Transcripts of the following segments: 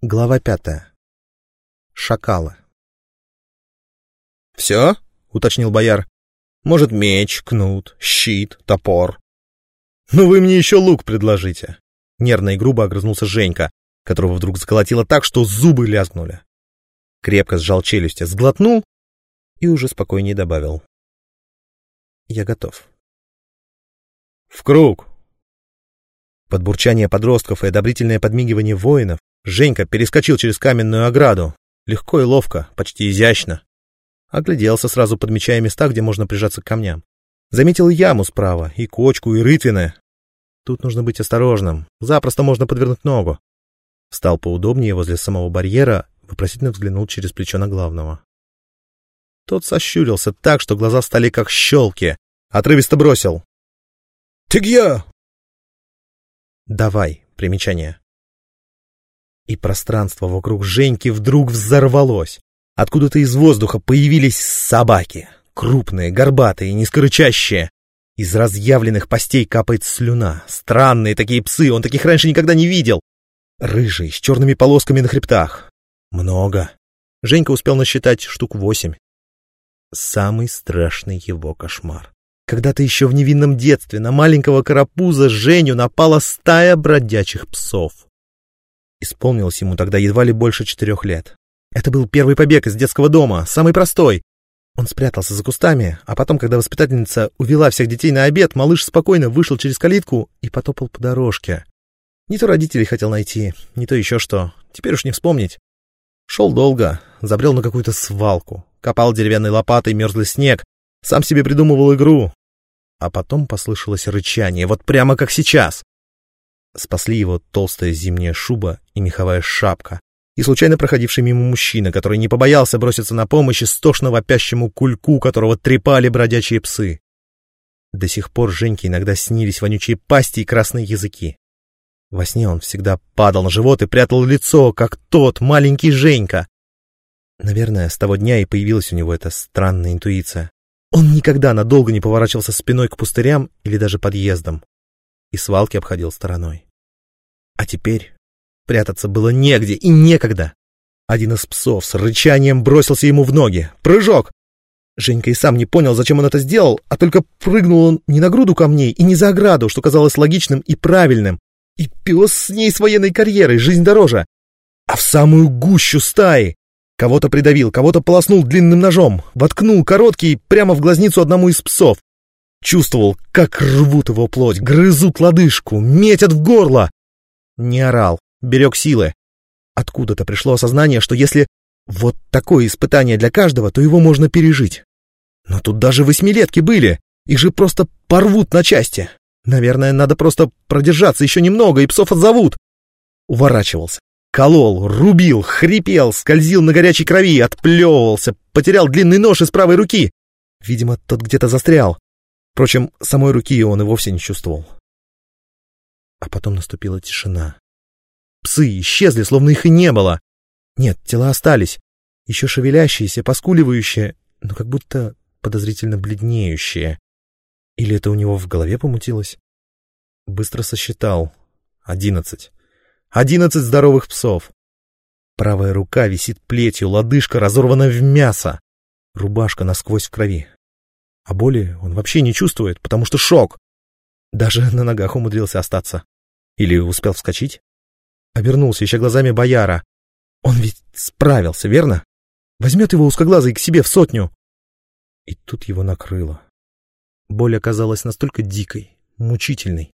Глава пятая. Шакалы. «Все?» — уточнил бояр. «Может, меч, кнут, щит, топор?» «Ну вы мне еще лук предложите!» Нервно и грубо огрызнулся Женька, которого вдруг заколотило так, что зубы лязгнули. Крепко сжал челюсти, сглотнул и уже спокойнее добавил. «Я готов». «В круг!» Под бурчание подростков и одобрительное подмигивание воинов Женька перескочил через каменную ограду. Легко и ловко, почти изящно. Огляделся сразу, подмечая места, где можно прижаться к камням. Заметил яму справа, и кочку, и рытвины. Тут нужно быть осторожным, запросто можно подвернуть ногу. Встал поудобнее возле самого барьера, вопросительно взглянул через плечо на главного. Тот сощурился так, что глаза стали как щелки. Отрывисто бросил. «Ты где?» «Давай», примечание и пространство вокруг Женьки вдруг взорвалось. Откуда-то из воздуха появились собаки. Крупные, горбатые, низкорычащие. Из разъявленных постей капает слюна. Странные такие псы, он таких раньше никогда не видел. Рыжие, с черными полосками на хребтах. Много. Женька успел насчитать штук восемь. Самый страшный его кошмар. Когда-то еще в невинном детстве на маленького карапуза Женю напала стая бродячих псов. Исполнилось ему тогда едва ли больше четырех лет. Это был первый побег из детского дома, самый простой. Он спрятался за кустами, а потом, когда воспитательница увела всех детей на обед, малыш спокойно вышел через калитку и потопал по дорожке. Не то родителей хотел найти, не то еще что. Теперь уж не вспомнить. Шел долго, забрел на какую-то свалку, копал деревянной лопатой мерзлый снег, сам себе придумывал игру. А потом послышалось рычание, вот прямо как сейчас. Спасли его толстая зимняя шуба и меховая шапка, и случайно проходивший мимо мужчина, который не побоялся броситься на помощь истошно вопящему кульку, которого трепали бродячие псы. До сих пор Женьке иногда снились вонючие пасти и красные языки. Во сне он всегда падал на живот и прятал лицо, как тот маленький Женька. Наверное, с того дня и появилась у него эта странная интуиция. Он никогда надолго не поворачивался спиной к пустырям или даже подъездам и свалки обходил стороной. А теперь прятаться было негде и некогда. Один из псов с рычанием бросился ему в ноги. Прыжок! Женька и сам не понял, зачем он это сделал, а только прыгнул он не на груду камней и не за ограду, что казалось логичным и правильным. И пес с ней с военной карьерой, жизнь дороже. А в самую гущу стаи. Кого-то придавил, кого-то полоснул длинным ножом, воткнул короткий прямо в глазницу одному из псов. Чувствовал, как рвут его плоть, грызут лодыжку, метят в горло. Не орал, берег силы. Откуда-то пришло осознание, что если вот такое испытание для каждого, то его можно пережить. Но тут даже восьмилетки были, их же просто порвут на части. Наверное, надо просто продержаться еще немного, и псов отзовут. Уворачивался, колол, рубил, хрипел, скользил на горячей крови, отплевывался, потерял длинный нож из правой руки. Видимо, тот где-то застрял. Впрочем, самой руки он и вовсе не чувствовал. А потом наступила тишина. Псы исчезли, словно их и не было. Нет, тела остались, еще шевелящиеся, поскуливающие, но как будто подозрительно бледнеющие. Или это у него в голове помутилось? Быстро сосчитал. Одиннадцать. Одиннадцать здоровых псов. Правая рука висит плетью, лодыжка разорвана в мясо. Рубашка насквозь в крови. А боли он вообще не чувствует, потому что шок. Даже на ногах умудрился остаться. Или успел вскочить. Обернулся, еще глазами бояра. Он ведь справился, верно? Возьмет его узкоглазый к себе в сотню. И тут его накрыло. Боль оказалась настолько дикой, мучительной,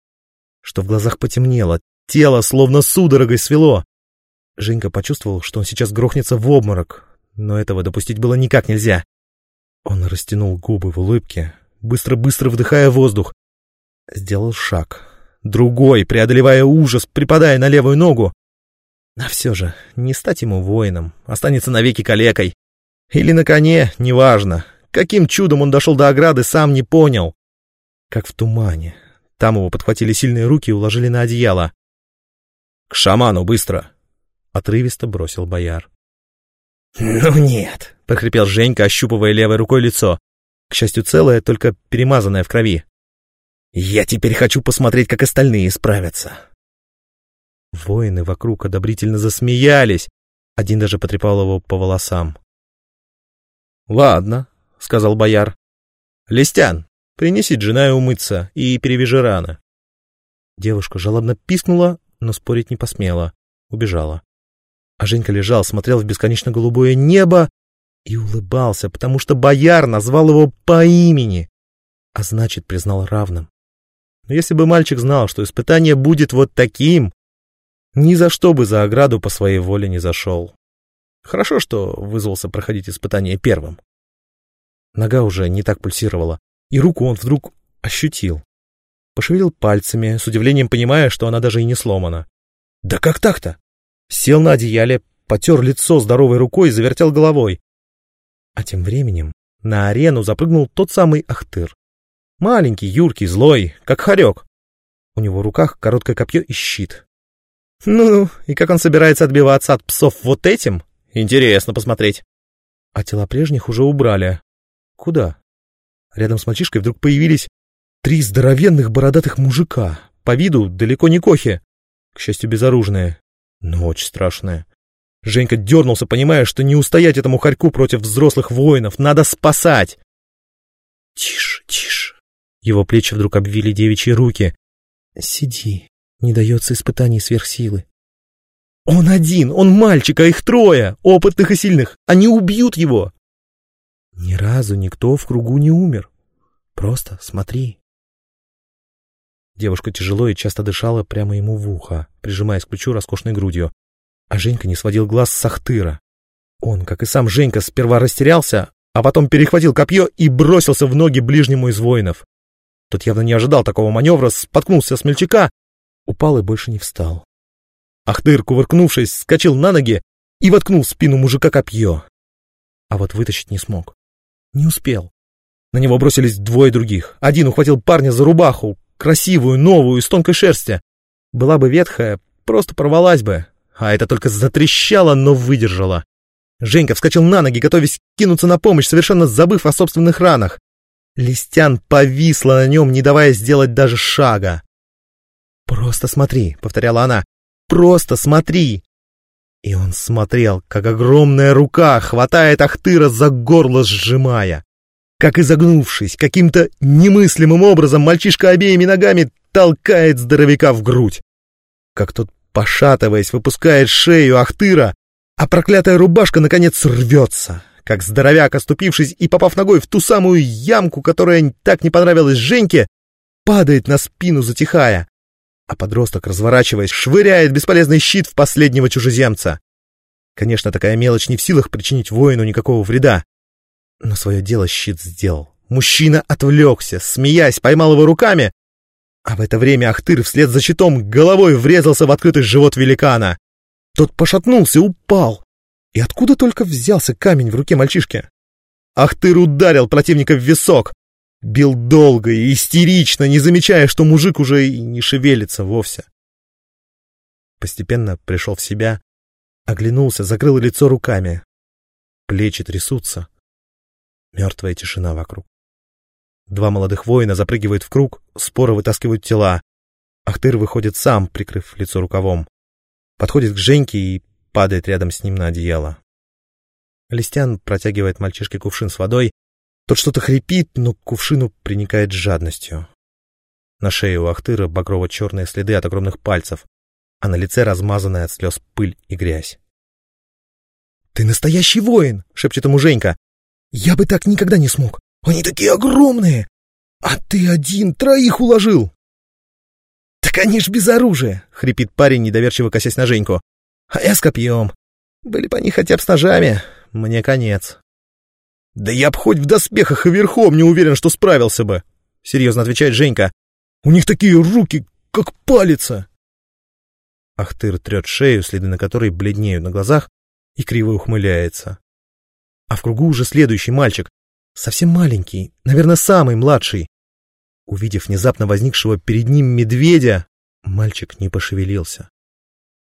что в глазах потемнело, тело словно судорогой свело. Женька почувствовал, что он сейчас грохнется в обморок, но этого допустить было никак нельзя. Он растянул губы в улыбке, быстро-быстро вдыхая воздух. Сделал шаг. Другой, преодолевая ужас, припадая на левую ногу. А все же, не стать ему воином, останется навеки калекой. Или на коне, неважно. Каким чудом он дошел до ограды, сам не понял. Как в тумане. Там его подхватили сильные руки и уложили на одеяло. «К шаману, быстро!» — отрывисто бросил бояр. «Ну нет!» — прохрипел Женька, ощупывая левой рукой лицо. К счастью, целое, только перемазанное в крови. «Я теперь хочу посмотреть, как остальные справятся». Воины вокруг одобрительно засмеялись. Один даже потрепал его по волосам. «Ладно», — сказал бояр. «Листян, принеси джина умыться и перевяжи раны». Девушка жалобно пискнула, но спорить не посмела. Убежала. А Женька лежал, смотрел в бесконечно голубое небо и улыбался, потому что бояр назвал его по имени, а значит, признал равным. Но если бы мальчик знал, что испытание будет вот таким, ни за что бы за ограду по своей воле не зашел. Хорошо, что вызвался проходить испытание первым. Нога уже не так пульсировала, и руку он вдруг ощутил. Пошевелил пальцами, с удивлением понимая, что она даже и не сломана. Да как так-то? Сел на одеяле, потер лицо здоровой рукой и завертел головой. А тем временем на арену запрыгнул тот самый Ахтыр. Маленький, юркий, злой, как хорек. У него в руках короткое копье и щит. Ну, и как он собирается отбиваться от псов вот этим? Интересно посмотреть. А тела прежних уже убрали. Куда? Рядом с мальчишкой вдруг появились три здоровенных бородатых мужика, по виду далеко не кохи, к счастью, безоружные, но очень страшные. Женька дернулся, понимая, что не устоять этому хорьку против взрослых воинов, надо спасать. Тише, тише. Его плечи вдруг обвили девичьи руки. Сиди, не дается испытаний сверхсилы. Он один, он мальчик, а их трое, опытных и сильных. Они убьют его. Ни разу никто в кругу не умер. Просто смотри. Девушка тяжело и часто дышала прямо ему в ухо, прижимаясь к плечу роскошной грудью. А Женька не сводил глаз с Ахтыра. Он, как и сам Женька, сперва растерялся, а потом перехватил копье и бросился в ноги ближнему из воинов. Тот явно не ожидал такого маневра, споткнулся с мельчака, упал и больше не встал. Ахтыр, кувыркнувшись, скочил на ноги и воткнул в спину мужика копье. А вот вытащить не смог. Не успел. На него бросились двое других. Один ухватил парня за рубаху, красивую, новую, из тонкой шерсти. Была бы ветхая, просто порвалась бы. А это только затрещало, но выдержала. Женька вскочил на ноги, готовясь кинуться на помощь, совершенно забыв о собственных ранах. Листян повисла на нем, не давая сделать даже шага. «Просто смотри», — повторяла она, — «просто смотри». И он смотрел, как огромная рука хватает Ахтыра за горло, сжимая. Как изогнувшись, каким-то немыслимым образом мальчишка обеими ногами толкает здоровяка в грудь. Как тот, пошатываясь, выпускает шею Ахтыра, а проклятая рубашка, наконец, рвется. Как здоровяк, оступившись и попав ногой в ту самую ямку, которая так не понравилась Женьке, падает на спину, затихая. А подросток, разворачиваясь, швыряет бесполезный щит в последнего чужеземца. Конечно, такая мелочь не в силах причинить воину никакого вреда. Но свое дело щит сделал. Мужчина отвлекся, смеясь, поймал его руками, а в это время Ахтыр вслед за щитом головой врезался в открытый живот великана. Тот пошатнулся, упал. И откуда только взялся камень в руке мальчишки? Ахтыр ударил противника в висок. Бил долго и истерично, не замечая, что мужик уже и не шевелится вовсе. Постепенно пришел в себя, оглянулся, закрыл лицо руками. Плечи трясутся. Мертвая тишина вокруг. Два молодых воина запрыгивают в круг, споро вытаскивают тела. Ахтыр выходит сам, прикрыв лицо рукавом. Подходит к Женьке и падает рядом с ним на одеяло. Листян протягивает мальчишке кувшин с водой. Тот что-то хрипит, но к кувшину приникает с жадностью. На шее у Ахтыра багрово-черные следы от огромных пальцев, а на лице размазанная от слез пыль и грязь. «Ты настоящий воин!» — шепчет ему Женька. Я бы так никогда не смог. Они такие огромные. А ты один троих уложил. Так они ж без оружия, хрипит парень, недоверчиво косясь на Женьку. А я с копьем. Были бы они хотя бы с ножами, мне конец. Да я б хоть в доспехах и верхом не уверен, что справился бы, серьезно отвечает Женька. У них такие руки, как палица. Ахтыр трет шею, следы на которой бледнеют на глазах, и криво ухмыляется а в кругу уже следующий мальчик, совсем маленький, наверное, самый младший. Увидев внезапно возникшего перед ним медведя, мальчик не пошевелился.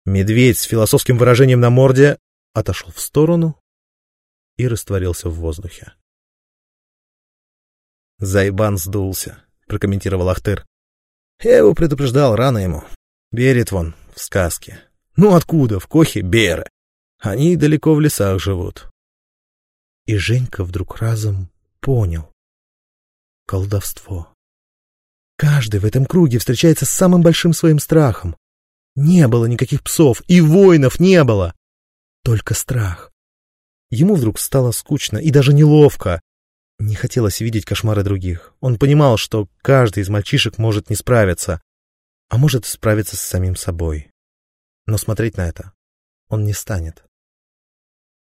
Медведь с философским выражением на морде отошел в сторону и растворился в воздухе. «Зайбан сдулся», — прокомментировал Ахтыр. «Я его предупреждал рано ему. Верит вон, в сказке. Ну откуда? В Кохе беры. Они далеко в лесах живут. И Женька вдруг разом понял. Колдовство. Каждый в этом круге встречается с самым большим своим страхом. Не было никаких псов, и воинов не было. Только страх. Ему вдруг стало скучно и даже неловко. Не хотелось видеть кошмары других. Он понимал, что каждый из мальчишек может не справиться, а может справиться с самим собой. Но смотреть на это он не станет.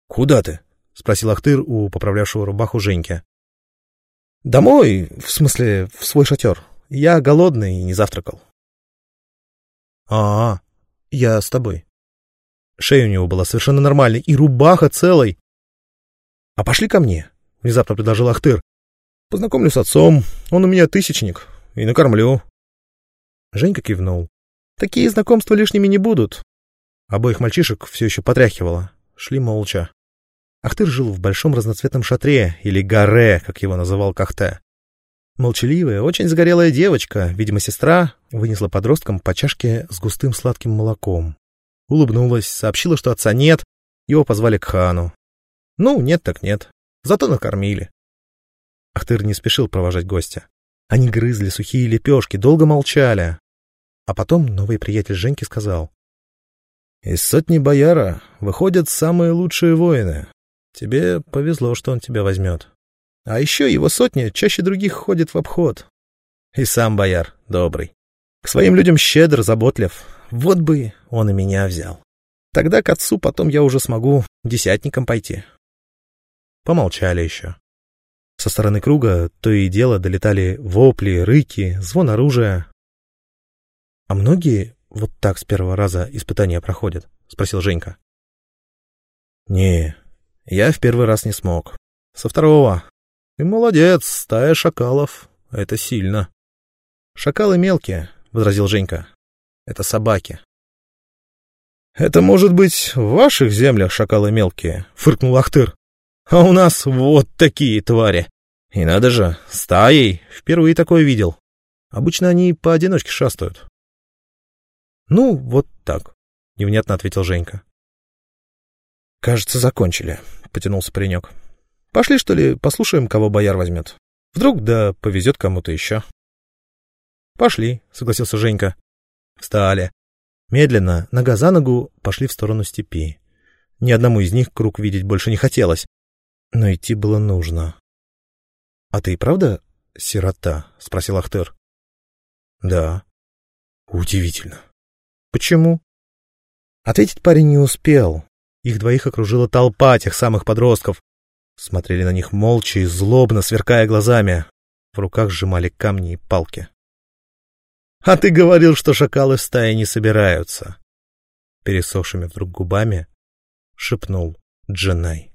«Куда ты?» — спросил Ахтыр у поправлявшего рубаху Женьки. «Домой, в смысле, в свой шатер. Я голодный и не завтракал». «А, -а я с тобой». Шея у него была совершенно нормальной, и рубаха целой. «А пошли ко мне», — внезапно предложил Ахтыр. «Познакомлю с отцом, он у меня тысячник, и накормлю». Женька кивнул. «Такие знакомства лишними не будут». Обоих мальчишек все еще потряхивало. Шли молча. Ахтыр жил в большом разноцветном шатре, или гаре, как его называл Кахте. Молчаливая, очень загорелая девочка, видимо, сестра, вынесла подросткам по чашке с густым сладким молоком. Улыбнулась, сообщила, что отца нет, его позвали к хану. Ну, нет так нет. Зато накормили. Ахтыр не спешил провожать гостя. Они грызли сухие лепешки, долго молчали. А потом новый приятель Женьки сказал. «Из сотни бояра выходят самые лучшие воины. Тебе повезло, что он тебя возьмет. А еще его сотня чаще других ходит в обход. И сам бояр добрый. К своим людям щедр, заботлив. Вот бы он и меня взял. Тогда к отцу потом я уже смогу десятником пойти. Помолчали еще. Со стороны круга то и дело долетали вопли, рыки, звон оружия. — А многие вот так с первого раза испытания проходят? — спросил Женька. — Не, я в первый раз не смог. Со второго ты молодец, стая шакалов. Это сильно. Шакалы мелкие, — возразил Женька. Это собаки. Это может быть в ваших землях шакалы мелкие, — фыркнул Ахтыр. А у нас вот такие твари. И надо же, стаей. Впервые такое видел. Обычно они поодиночке шастают. Ну, вот так, — невнятно ответил Женька. Кажется, закончили, — потянулся паренек. Пошли, что ли, послушаем, кого бояр возьмет. Вдруг да повезет кому-то еще. Пошли, согласился Женька. Встали. Медленно, нога за ногу, пошли в сторону степи. Ни одному из них круг видеть больше не хотелось. Но идти было нужно. — А ты и правда сирота? — спросил Ахтер. — Да. — Удивительно. — Почему? Ответить парень не успел. Их двоих окружила толпа тех самых подростков, Смотрели на них молча и злобно, сверкая глазами. В руках сжимали камни и палки. — А ты говорил, что шакалы в стае не собираются. Пересохшими вдруг губами шепнул Дженай.